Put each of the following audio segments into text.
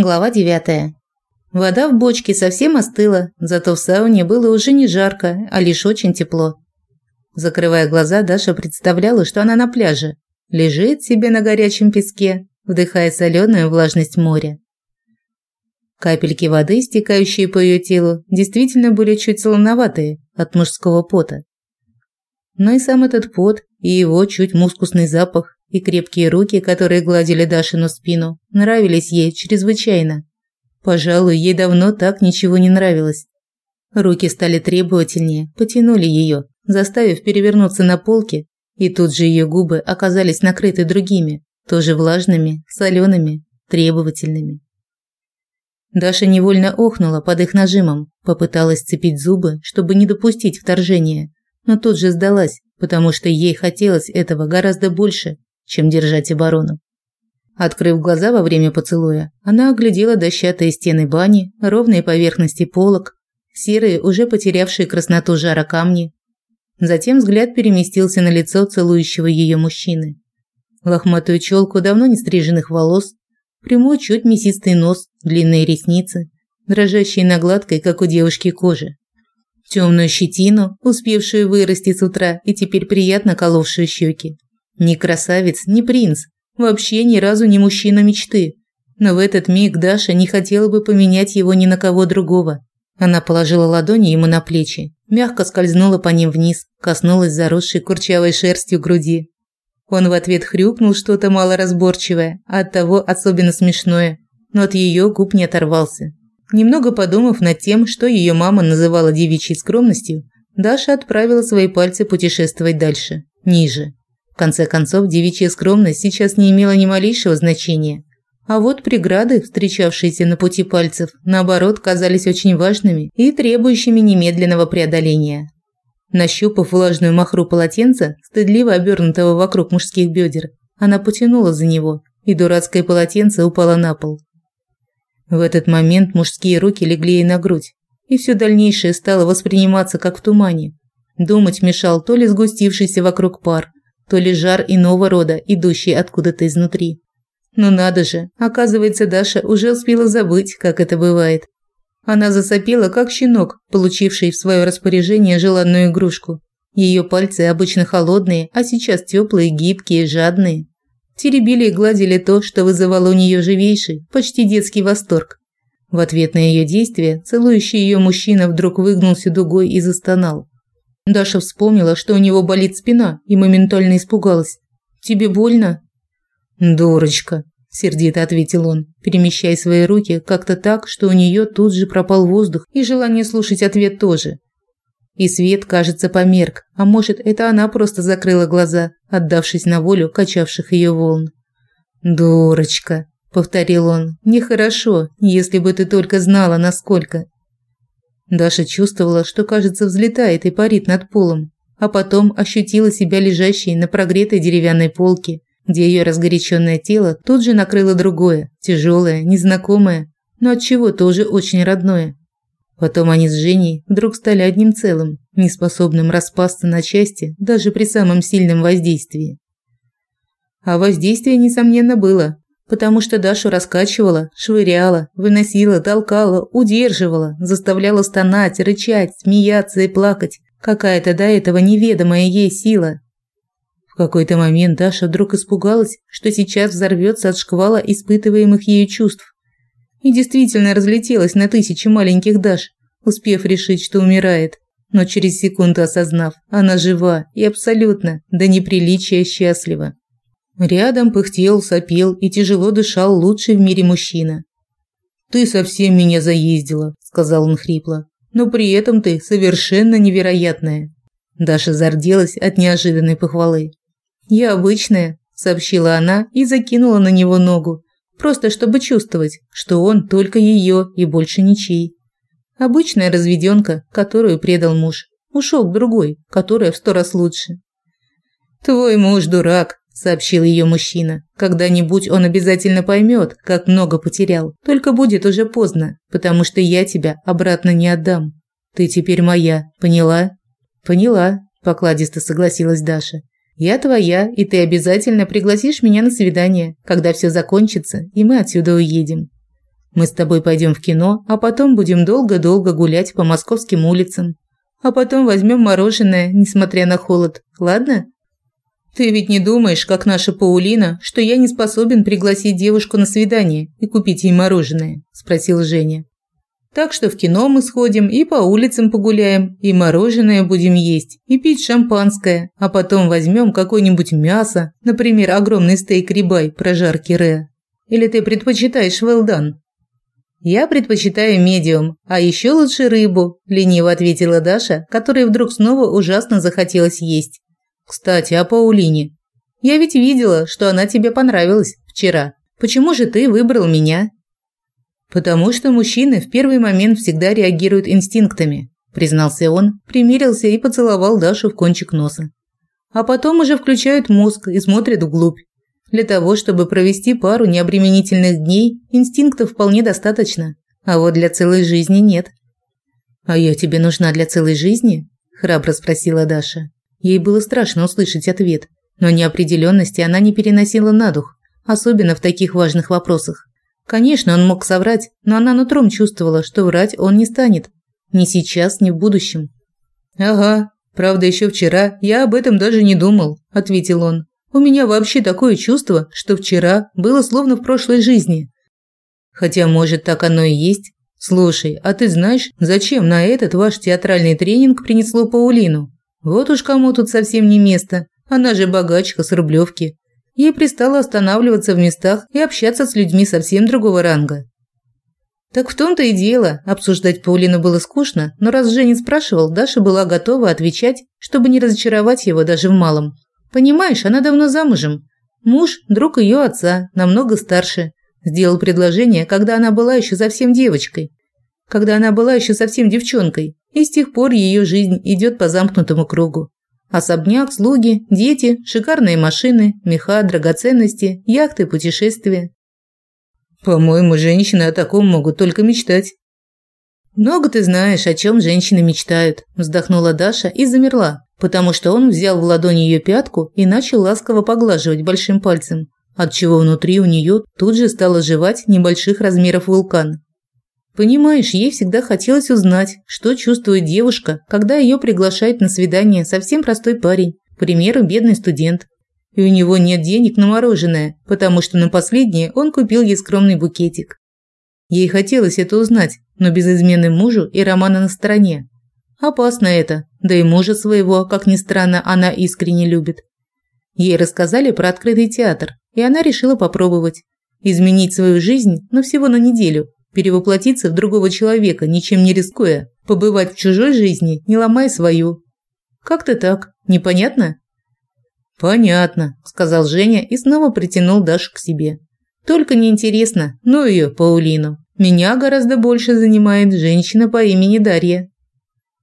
Глава 9. Вода в бочке совсем остыла, зато в сауне было уже не жарко, а лишь очень тепло. Закрывая глаза, Даша представляла, что она на пляже, лежит себе на горячем песке, вдыхая соленую влажность моря. Капельки воды, стекающие по ее телу, действительно были чуть солоноватые от мужского пота. Но и сам этот пот, и его чуть мускусный запах и крепкие руки, которые гладили Дашину спину, нравились ей чрезвычайно. Пожалуй, ей давно так ничего не нравилось. Руки стали требовательнее, потянули ее, заставив перевернуться на полке, и тут же ее губы оказались накрыты другими, тоже влажными, солеными, требовательными. Даша невольно охнула под их нажимом, попыталась сцепить зубы, чтобы не допустить вторжения, но тут же сдалась, потому что ей хотелось этого гораздо больше, чем держать оборону. Открыв глаза во время поцелуя, она оглядела дощатые стены бани, ровные поверхности полок, серые, уже потерявшие красноту жара камни. Затем взгляд переместился на лицо целующего ее мужчины. Лохматую челку давно не стриженных волос, прямой чуть мясистый нос, длинные ресницы, дрожащие на гладкой, как у девушки, коже. Темную щетину, успевшую вырасти с утра и теперь приятно коловшую щеки. Ни красавец, ни принц, вообще ни разу не мужчина мечты. Но в этот миг Даша не хотела бы поменять его ни на кого другого. Она положила ладони ему на плечи, мягко скользнула по ним вниз, коснулась заросшей курчавой шерстью груди. Он в ответ хрюкнул что-то малоразборчивое, а оттого особенно смешное, но от ее губ не оторвался. Немного подумав над тем, что ее мама называла девичьей скромностью, Даша отправила свои пальцы путешествовать дальше, ниже конце концов, девичья скромность сейчас не имела ни малейшего значения. А вот преграды, встречавшиеся на пути пальцев, наоборот, казались очень важными и требующими немедленного преодоления. Нащупав влажную махру полотенца, стыдливо обернутого вокруг мужских бедер, она потянула за него, и дурацкое полотенце упало на пол. В этот момент мужские руки легли ей на грудь, и все дальнейшее стало восприниматься как в тумане. Думать мешал то ли сгустившийся вокруг пар, то ли жар иного рода, идущий откуда-то изнутри. Но надо же, оказывается, Даша уже успела забыть, как это бывает. Она засопела, как щенок, получивший в свое распоряжение желанную игрушку. Ее пальцы обычно холодные, а сейчас теплые, гибкие, жадные. Теребили и гладили то, что вызывало у нее живейший, почти детский восторг. В ответ на ее действия целующий ее мужчина вдруг выгнулся дугой и застонал. Даша вспомнила, что у него болит спина, и моментально испугалась. «Тебе больно?» «Дурочка», – сердито ответил он, перемещая свои руки как-то так, что у нее тут же пропал воздух и желание слушать ответ тоже. И свет, кажется, померк, а может, это она просто закрыла глаза, отдавшись на волю качавших ее волн. «Дурочка», – повторил он, – «нехорошо, если бы ты только знала, насколько». Даша чувствовала, что, кажется, взлетает и парит над полом, а потом ощутила себя лежащей на прогретой деревянной полке, где ее разгоряченное тело тут же накрыло другое, тяжелое, незнакомое, но от чего тоже очень родное. Потом они с Женей вдруг стали одним целым, неспособным распасться на части даже при самом сильном воздействии. А воздействие, несомненно, было, потому что Дашу раскачивала, швыряла, выносила, толкала, удерживала, заставляла стонать, рычать, смеяться и плакать. Какая-то до этого неведомая ей сила. В какой-то момент Даша вдруг испугалась, что сейчас взорвется от шквала испытываемых ею чувств. И действительно разлетелась на тысячи маленьких Даш, успев решить, что умирает. Но через секунду осознав, она жива и абсолютно, до неприличия счастлива. Рядом пыхтел, сопел и тяжело дышал лучший в мире мужчина. «Ты совсем меня заездила», – сказал он хрипло. «Но при этом ты совершенно невероятная». Даша зарделась от неожиданной похвалы. «Я обычная», – сообщила она и закинула на него ногу, просто чтобы чувствовать, что он только ее и больше ничей. Обычная разведенка, которую предал муж. Ушел к другой, которая в сто раз лучше. «Твой муж дурак», сообщил ее мужчина. Когда-нибудь он обязательно поймет, как много потерял. Только будет уже поздно, потому что я тебя обратно не отдам. Ты теперь моя, поняла? Поняла, покладисто согласилась Даша. Я твоя, и ты обязательно пригласишь меня на свидание, когда все закончится, и мы отсюда уедем. Мы с тобой пойдем в кино, а потом будем долго-долго гулять по московским улицам. А потом возьмем мороженое, несмотря на холод. Ладно? Ты ведь не думаешь, как наша Паулина, что я не способен пригласить девушку на свидание и купить ей мороженое, спросил Женя. Так что в кино мы сходим и по улицам погуляем, и мороженое будем есть, и пить шампанское, а потом возьмем какое-нибудь мясо, например, огромный стейк рибай прожарки Ре. Или ты предпочитаешь велдан? Я предпочитаю медиум, а еще лучше рыбу, лениво ответила Даша, которой вдруг снова ужасно захотелось есть. Кстати, о Паулине. Я ведь видела, что она тебе понравилась вчера. Почему же ты выбрал меня? Потому что мужчины в первый момент всегда реагируют инстинктами, признался он, примирился и поцеловал Дашу в кончик носа. А потом уже включают мозг и смотрят вглубь. Для того, чтобы провести пару необременительных дней, инстинктов вполне достаточно, а вот для целой жизни нет. А я тебе нужна для целой жизни? храбро спросила Даша. Ей было страшно услышать ответ, но неопределенности она не переносила на дух, особенно в таких важных вопросах. Конечно, он мог соврать, но она нутром чувствовала, что врать он не станет. Ни сейчас, ни в будущем. «Ага, правда, еще вчера я об этом даже не думал», – ответил он. «У меня вообще такое чувство, что вчера было словно в прошлой жизни». Хотя, может, так оно и есть. Слушай, а ты знаешь, зачем на этот ваш театральный тренинг принесло Паулину? Вот уж кому тут совсем не место. Она же богачка с Рублевки. Ей пристало останавливаться в местах и общаться с людьми совсем другого ранга. Так в том-то и дело, обсуждать Паулину было скучно, но раз Женя спрашивал, Даша была готова отвечать, чтобы не разочаровать его даже в малом. Понимаешь, она давно замужем. Муж – друг ее отца, намного старше. Сделал предложение, когда она была еще совсем девочкой. Когда она была еще совсем девчонкой. И с тех пор ее жизнь идет по замкнутому кругу. Особняк, слуги, дети, шикарные машины, меха, драгоценности, яхты, путешествия. По-моему, женщины о таком могут только мечтать. Много ты знаешь, о чем женщины мечтают, вздохнула Даша и замерла, потому что он взял в ладони ее пятку и начал ласково поглаживать большим пальцем, отчего внутри у нее тут же стал оживать небольших размеров вулкан. Понимаешь, ей всегда хотелось узнать, что чувствует девушка, когда ее приглашает на свидание совсем простой парень, к примеру, бедный студент. И у него нет денег на мороженое, потому что на последнее он купил ей скромный букетик. Ей хотелось это узнать, но без измены мужу и романа на стороне. Опасно это, да и мужа своего, как ни странно, она искренне любит. Ей рассказали про открытый театр, и она решила попробовать. Изменить свою жизнь, но всего на неделю – перевоплотиться в другого человека, ничем не рискуя, побывать в чужой жизни, не ломая свою. Как-то так. Непонятно? Понятно, сказал Женя и снова притянул Дашу к себе. Только неинтересно, ну ее, Паулину. Меня гораздо больше занимает женщина по имени Дарья.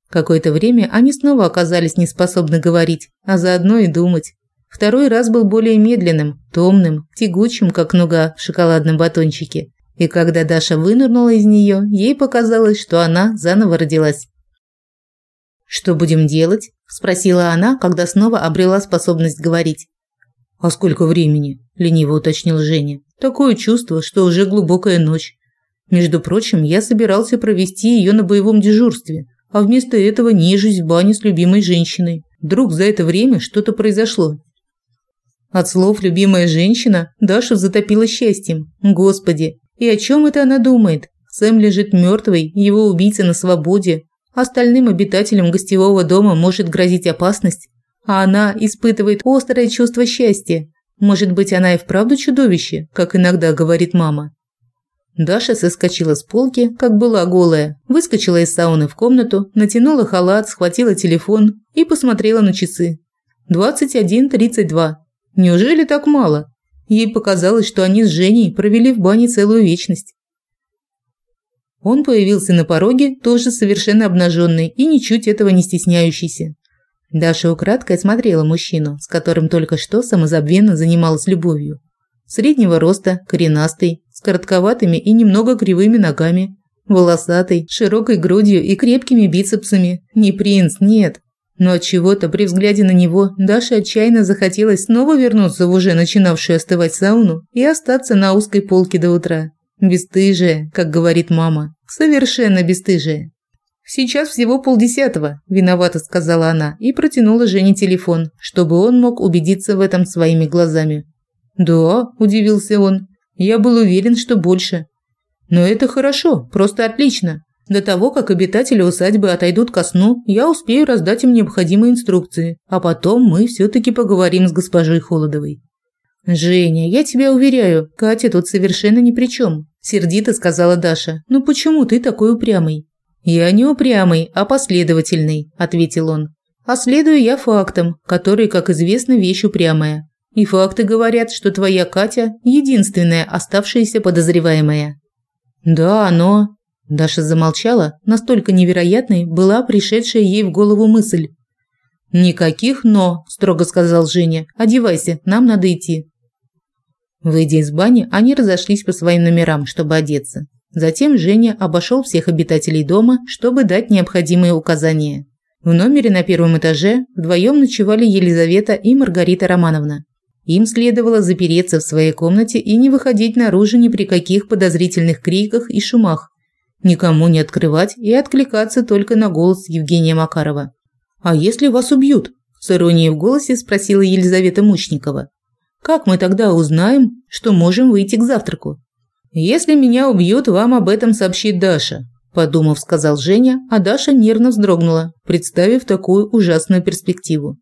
Какое-то время они снова оказались неспособны говорить, а заодно и думать. Второй раз был более медленным, томным, тягучим, как нуга в шоколадном батончике. И когда Даша вынырнула из нее, ей показалось, что она заново родилась. «Что будем делать?» – спросила она, когда снова обрела способность говорить. «А сколько времени?» – лениво уточнил Женя. «Такое чувство, что уже глубокая ночь. Между прочим, я собирался провести ее на боевом дежурстве, а вместо этого нежусь в бане с любимой женщиной. Вдруг за это время что-то произошло». От слов «любимая женщина» Дашу затопило счастьем. Господи, и о чем это она думает? Сэм лежит мертвый, его убийца на свободе. Остальным обитателям гостевого дома может грозить опасность, а она испытывает острое чувство счастья. Может быть, она и вправду чудовище, как иногда говорит мама. Даша соскочила с полки, как была голая, выскочила из сауны в комнату, натянула халат, схватила телефон и посмотрела на часы. 21.32. Неужели так мало? Ей показалось, что они с Женей провели в бане целую вечность. Он появился на пороге, тоже совершенно обнаженный и ничуть этого не стесняющийся. Даша украдкой смотрела мужчину, с которым только что самозабвенно занималась любовью. Среднего роста, коренастый, с коротковатыми и немного кривыми ногами, волосатый, широкой грудью и крепкими бицепсами. Не принц, нет, но от чего-то при взгляде на него Даше отчаянно захотелось снова вернуться в уже начинавшую остывать сауну и остаться на узкой полке до утра. Бестыжая, как говорит мама. Совершенно бестыжая. Сейчас всего полдесятого, виновато сказала она и протянула Жене телефон, чтобы он мог убедиться в этом своими глазами. Да, удивился он. Я был уверен, что больше. Но это хорошо, просто отлично. До того, как обитатели усадьбы отойдут ко сну, я успею раздать им необходимые инструкции, а потом мы все таки поговорим с госпожой Холодовой. Женя, я тебя уверяю, Катя тут совершенно ни при чем, сердито сказала Даша. Ну почему ты такой упрямый? Я не упрямый, а последовательный, ответил он. А следую я фактам, которые, как известно, вещь упрямая. И факты говорят, что твоя Катя единственная оставшаяся подозреваемая. Да, но Даша замолчала, настолько невероятной была пришедшая ей в голову мысль. «Никаких «но», – строго сказал Женя. «Одевайся, нам надо идти». Выйдя из бани, они разошлись по своим номерам, чтобы одеться. Затем Женя обошел всех обитателей дома, чтобы дать необходимые указания. В номере на первом этаже вдвоем ночевали Елизавета и Маргарита Романовна. Им следовало запереться в своей комнате и не выходить наружу ни при каких подозрительных криках и шумах никому не открывать и откликаться только на голос Евгения Макарова. «А если вас убьют?» – с иронией в голосе спросила Елизавета Мучникова. «Как мы тогда узнаем, что можем выйти к завтраку?» «Если меня убьют, вам об этом сообщит Даша», – подумав, сказал Женя, а Даша нервно вздрогнула, представив такую ужасную перспективу.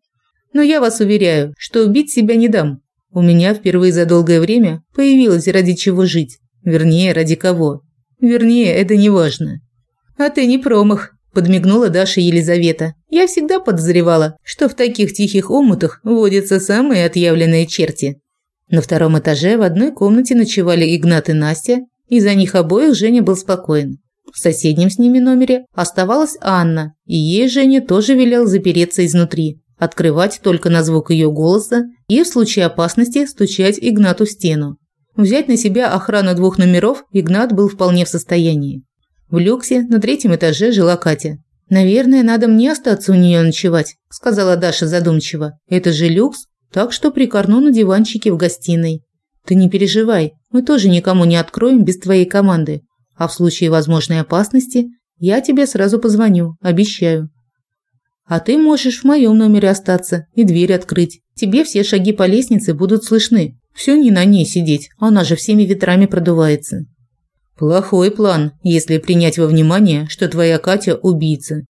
«Но я вас уверяю, что убить себя не дам. У меня впервые за долгое время появилось ради чего жить. Вернее, ради кого. Вернее, это не важно. А ты не промах, подмигнула Даша Елизавета. Я всегда подозревала, что в таких тихих омутах водятся самые отъявленные черти. На втором этаже в одной комнате ночевали Игнат и Настя, и за них обоих Женя был спокоен. В соседнем с ними номере оставалась Анна, и ей Женя тоже велел запереться изнутри, открывать только на звук ее голоса и в случае опасности стучать Игнату в стену. Взять на себя охрану двух номеров Игнат был вполне в состоянии. В люксе на третьем этаже жила Катя. «Наверное, надо мне остаться у нее ночевать», – сказала Даша задумчиво. «Это же люкс, так что прикорну на диванчике в гостиной. Ты не переживай, мы тоже никому не откроем без твоей команды. А в случае возможной опасности я тебе сразу позвоню, обещаю. А ты можешь в моем номере остаться и дверь открыть. Тебе все шаги по лестнице будут слышны. Все не на ней сидеть, она же всеми ветрами продувается. Плохой план, если принять во внимание, что твоя Катя убийца.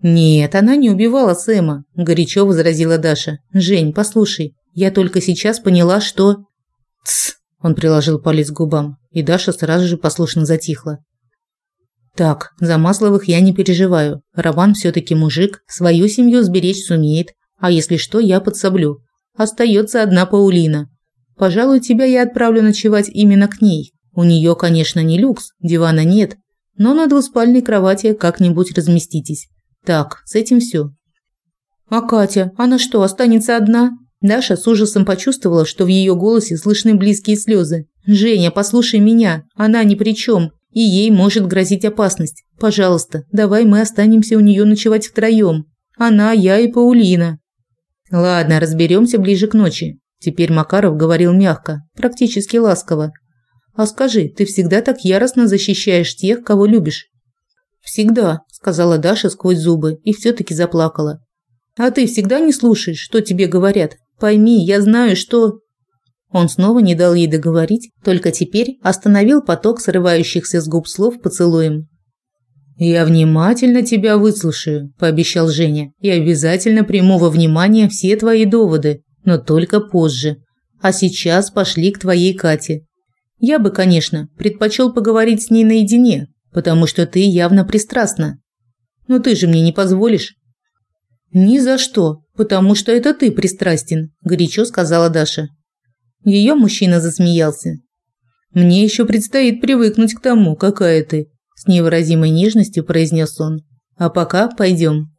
Нет, она не убивала Сэма, горячо возразила Даша. Жень, послушай, я только сейчас поняла, что Тс, он приложил палец к губам, и Даша сразу же послушно затихла. Так, за Масловых я не переживаю. Роман все таки мужик, свою семью сберечь сумеет, а если что, я подсоблю. Остается одна Паулина. Пожалуй, тебя я отправлю ночевать именно к ней. У нее, конечно, не люкс, дивана нет, но на двуспальной кровати как-нибудь разместитесь. Так, с этим все. А Катя, она что, останется одна? Даша с ужасом почувствовала, что в ее голосе слышны близкие слезы. Женя, послушай меня, она ни при чем, и ей может грозить опасность. Пожалуйста, давай мы останемся у нее ночевать втроем. Она, я и Паулина. Ладно, разберемся ближе к ночи. Теперь Макаров говорил мягко, практически ласково. «А скажи, ты всегда так яростно защищаешь тех, кого любишь?» «Всегда», – сказала Даша сквозь зубы и все-таки заплакала. «А ты всегда не слушаешь, что тебе говорят? Пойми, я знаю, что...» Он снова не дал ей договорить, только теперь остановил поток срывающихся с губ слов поцелуем. «Я внимательно тебя выслушаю», – пообещал Женя, – «и обязательно приму во внимание все твои доводы но только позже. А сейчас пошли к твоей Кате. Я бы, конечно, предпочел поговорить с ней наедине, потому что ты явно пристрастна. Но ты же мне не позволишь. Ни за что, потому что это ты пристрастен, горячо сказала Даша. Ее мужчина засмеялся. Мне еще предстоит привыкнуть к тому, какая ты, с невыразимой нежностью произнес он. А пока пойдем.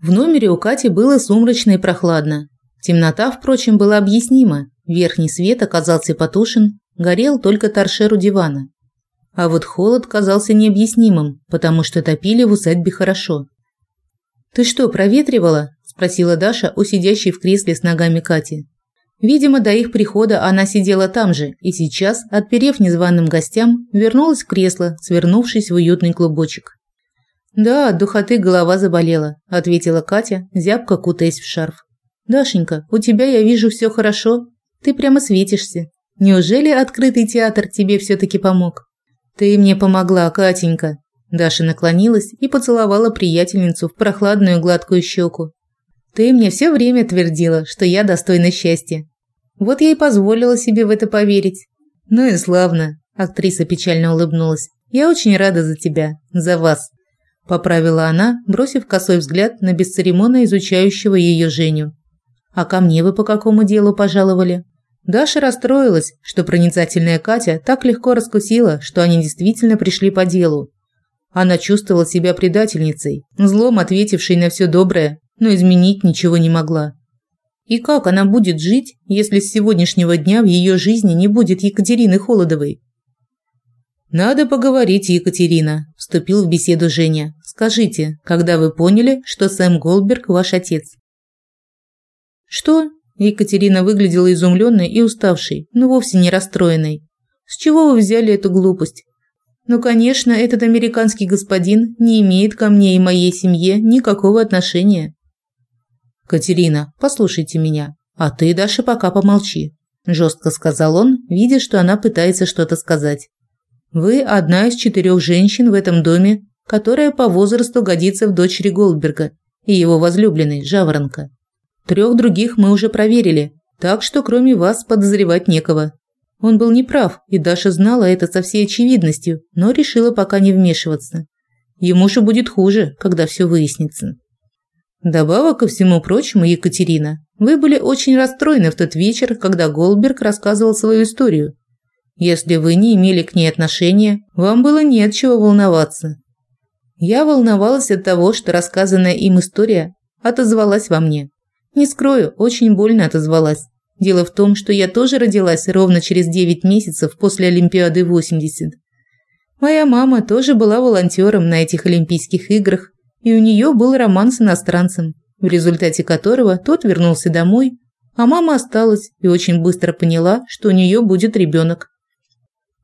В номере у Кати было сумрачно и прохладно. Темнота, впрочем, была объяснима. Верхний свет оказался потушен, горел только торшер у дивана. А вот холод казался необъяснимым, потому что топили в усадьбе хорошо. «Ты что, проветривала?» – спросила Даша у сидящей в кресле с ногами Кати. Видимо, до их прихода она сидела там же и сейчас, отперев незваным гостям, вернулась в кресло, свернувшись в уютный клубочек. «Да, от духоты голова заболела», – ответила Катя, зябко кутаясь в шарф. «Дашенька, у тебя, я вижу, все хорошо. Ты прямо светишься. Неужели открытый театр тебе все-таки помог?» «Ты мне помогла, Катенька». Даша наклонилась и поцеловала приятельницу в прохладную гладкую щеку. «Ты мне все время твердила, что я достойна счастья. Вот я и позволила себе в это поверить». «Ну и славно», – актриса печально улыбнулась. «Я очень рада за тебя, за вас поправила она, бросив косой взгляд на бесцеремонно изучающего ее Женю. А ко мне вы по какому делу пожаловали? Даша расстроилась, что проницательная Катя так легко раскусила, что они действительно пришли по делу. Она чувствовала себя предательницей, злом ответившей на все доброе, но изменить ничего не могла. И как она будет жить, если с сегодняшнего дня в ее жизни не будет Екатерины Холодовой? Надо поговорить, Екатерина, вступил в беседу Женя. Скажите, когда вы поняли, что Сэм Голдберг ваш отец? Что? Екатерина выглядела изумленной и уставшей, но вовсе не расстроенной. С чего вы взяли эту глупость? Ну, конечно, этот американский господин не имеет ко мне и моей семье никакого отношения. Катерина, послушайте меня. А ты, Даша, пока помолчи, жестко сказал он, видя, что она пытается что-то сказать. Вы одна из четырех женщин в этом доме, которая по возрасту годится в дочери Голдберга и его возлюбленной Жаворонка. Трех других мы уже проверили, так что кроме вас подозревать некого. Он был неправ, и Даша знала это со всей очевидностью, но решила пока не вмешиваться. Ему же будет хуже, когда все выяснится. Добавок ко всему прочему, Екатерина, вы были очень расстроены в тот вечер, когда Голдберг рассказывал свою историю. Если вы не имели к ней отношения, вам было не от чего волноваться. Я волновалась от того, что рассказанная им история отозвалась во мне. Не скрою, очень больно отозвалась. Дело в том, что я тоже родилась ровно через 9 месяцев после Олимпиады 80. Моя мама тоже была волонтером на этих Олимпийских играх, и у нее был роман с иностранцем, в результате которого тот вернулся домой, а мама осталась и очень быстро поняла, что у нее будет ребенок.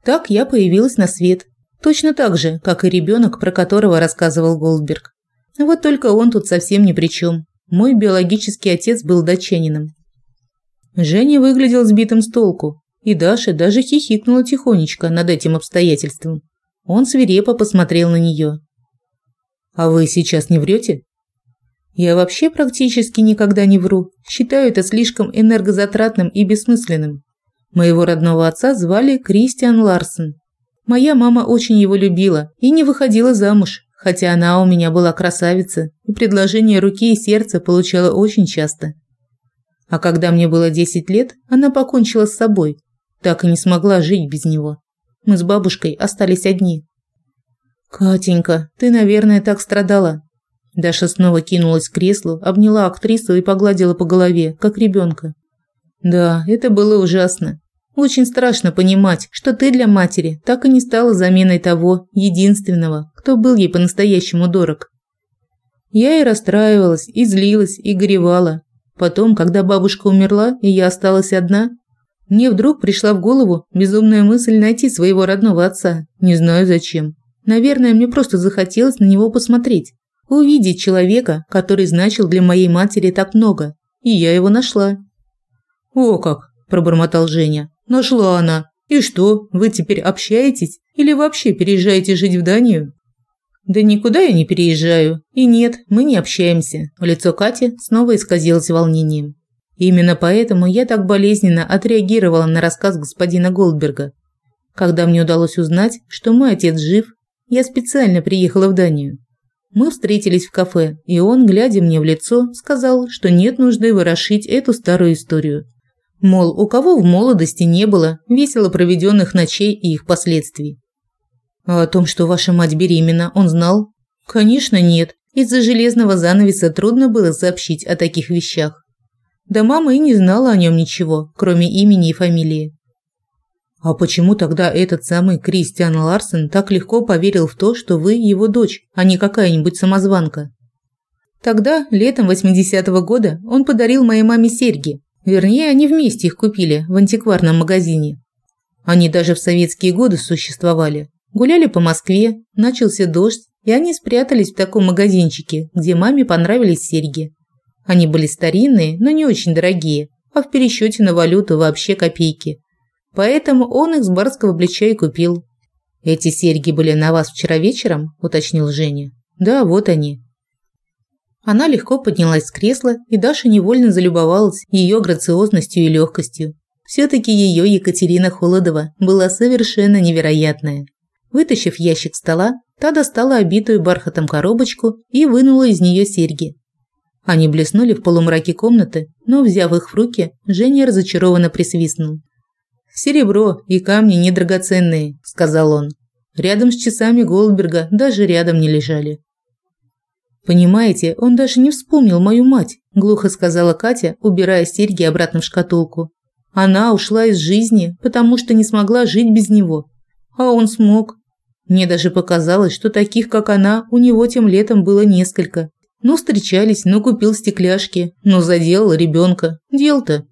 Так я появилась на свет. Точно так же, как и ребенок, про которого рассказывал Голдберг. Вот только он тут совсем ни при чем. Мой биологический отец был датчанином. Женя выглядел сбитым с толку, и Даша даже хихикнула тихонечко над этим обстоятельством. Он свирепо посмотрел на нее. «А вы сейчас не врете?» «Я вообще практически никогда не вру. Считаю это слишком энергозатратным и бессмысленным. Моего родного отца звали Кристиан Ларсен. Моя мама очень его любила и не выходила замуж, хотя она у меня была красавица и предложение руки и сердца получала очень часто. А когда мне было 10 лет, она покончила с собой, так и не смогла жить без него. Мы с бабушкой остались одни. Катенька, ты, наверное, так страдала. Даша снова кинулась к креслу, обняла актрису и погладила по голове, как ребенка. Да, это было ужасно. Очень страшно понимать, что ты для матери так и не стала заменой того единственного, кто был ей по-настоящему дорог. Я и расстраивалась, и злилась, и горевала. Потом, когда бабушка умерла, и я осталась одна, мне вдруг пришла в голову безумная мысль найти своего родного отца. Не знаю зачем. Наверное, мне просто захотелось на него посмотреть. Увидеть человека, который значил для моей матери так много. И я его нашла. «О как!» – пробормотал Женя. Нашла она. И что, вы теперь общаетесь или вообще переезжаете жить в Данию? Да никуда я не переезжаю. И нет, мы не общаемся. Лицо Кати снова исказилось волнением. Именно поэтому я так болезненно отреагировала на рассказ господина Голдберга. Когда мне удалось узнать, что мой отец жив, я специально приехала в Данию. Мы встретились в кафе, и он, глядя мне в лицо, сказал, что нет нужды ворошить эту старую историю. Мол, у кого в молодости не было весело проведенных ночей и их последствий. А о том, что ваша мать беременна, он знал? Конечно, нет. Из-за железного занавеса трудно было сообщить о таких вещах. Да мама и не знала о нем ничего, кроме имени и фамилии. А почему тогда этот самый Кристиан Ларсен так легко поверил в то, что вы его дочь, а не какая-нибудь самозванка? Тогда, летом 80-го года, он подарил моей маме серьги, Вернее, они вместе их купили в антикварном магазине. Они даже в советские годы существовали. Гуляли по Москве, начался дождь, и они спрятались в таком магазинчике, где маме понравились серьги. Они были старинные, но не очень дорогие, а в пересчете на валюту вообще копейки. Поэтому он их с барского плеча и купил. «Эти серьги были на вас вчера вечером?» – уточнил Женя. «Да, вот они». Она легко поднялась с кресла, и Даша невольно залюбовалась ее грациозностью и легкостью. Все-таки ее Екатерина Холодова была совершенно невероятная. Вытащив ящик стола, та достала обитую бархатом коробочку и вынула из нее серьги. Они блеснули в полумраке комнаты, но, взяв их в руки, Женя разочарованно присвистнул. «Серебро и камни недрагоценные», – сказал он. Рядом с часами Голдберга даже рядом не лежали. «Понимаете, он даже не вспомнил мою мать», – глухо сказала Катя, убирая серьги обратно в шкатулку. «Она ушла из жизни, потому что не смогла жить без него. А он смог. Мне даже показалось, что таких, как она, у него тем летом было несколько. Ну, встречались, ну, купил стекляшки, ну, заделал ребенка. Дел-то.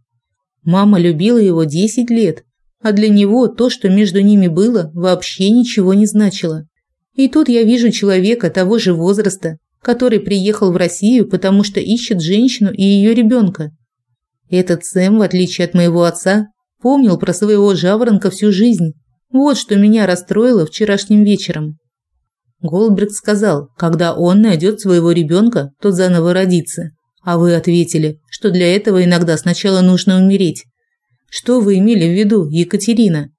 Мама любила его 10 лет, а для него то, что между ними было, вообще ничего не значило. И тут я вижу человека того же возраста, который приехал в Россию, потому что ищет женщину и ее ребенка. Этот Сэм, в отличие от моего отца, помнил про своего жаворонка всю жизнь. Вот что меня расстроило вчерашним вечером. Голдберг сказал, когда он найдет своего ребенка, тот заново родится. А вы ответили, что для этого иногда сначала нужно умереть. Что вы имели в виду, Екатерина?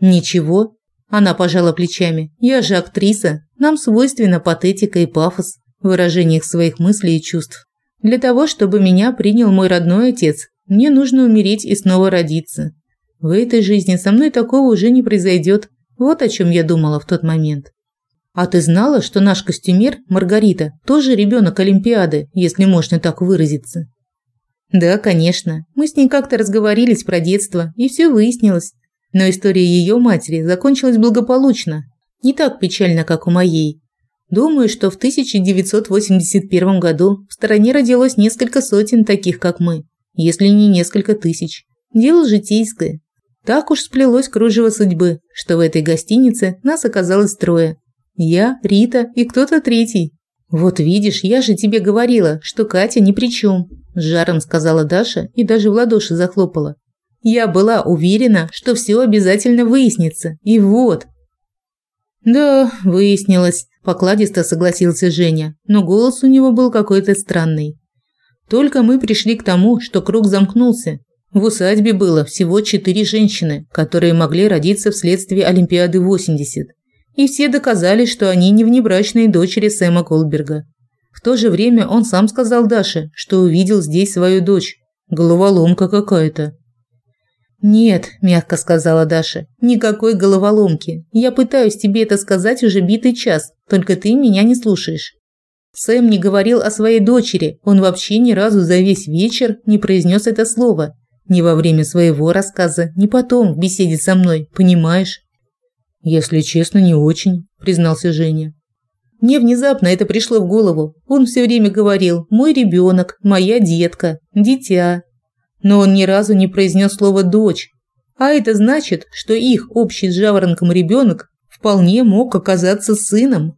Ничего. Она пожала плечами. Я же актриса. Нам свойственна патетика и пафос в выражениях своих мыслей и чувств. Для того, чтобы меня принял мой родной отец, мне нужно умереть и снова родиться. В этой жизни со мной такого уже не произойдет. Вот о чем я думала в тот момент. А ты знала, что наш костюмер, Маргарита, тоже ребенок Олимпиады, если можно так выразиться? Да, конечно. Мы с ней как-то разговорились про детство, и все выяснилось. Но история ее матери закончилась благополучно. Не так печально, как у моей. Думаю, что в 1981 году в стране родилось несколько сотен таких, как мы, если не несколько тысяч. Дело житейское. Так уж сплелось кружево судьбы, что в этой гостинице нас оказалось трое. Я, Рита и кто-то третий. Вот видишь, я же тебе говорила, что Катя ни при чем, с жаром сказала Даша и даже в ладоши захлопала. Я была уверена, что все обязательно выяснится. И вот. Да, выяснилось, покладисто согласился Женя, но голос у него был какой-то странный. Только мы пришли к тому, что круг замкнулся. В усадьбе было всего четыре женщины, которые могли родиться вследствие Олимпиады 80 и все доказали, что они не внебрачные дочери Сэма Колберга. В то же время он сам сказал Даше, что увидел здесь свою дочь. Головоломка какая-то. «Нет», – мягко сказала Даша, – «никакой головоломки. Я пытаюсь тебе это сказать уже битый час, только ты меня не слушаешь». Сэм не говорил о своей дочери, он вообще ни разу за весь вечер не произнес это слово. Ни во время своего рассказа, ни потом в беседе со мной, понимаешь? Если честно, не очень, признался Женя. Мне внезапно это пришло в голову. Он все время говорил: "Мой ребенок, моя детка, дитя". Но он ни разу не произнес слово дочь. А это значит, что их общий с жаворонком ребенок вполне мог оказаться сыном.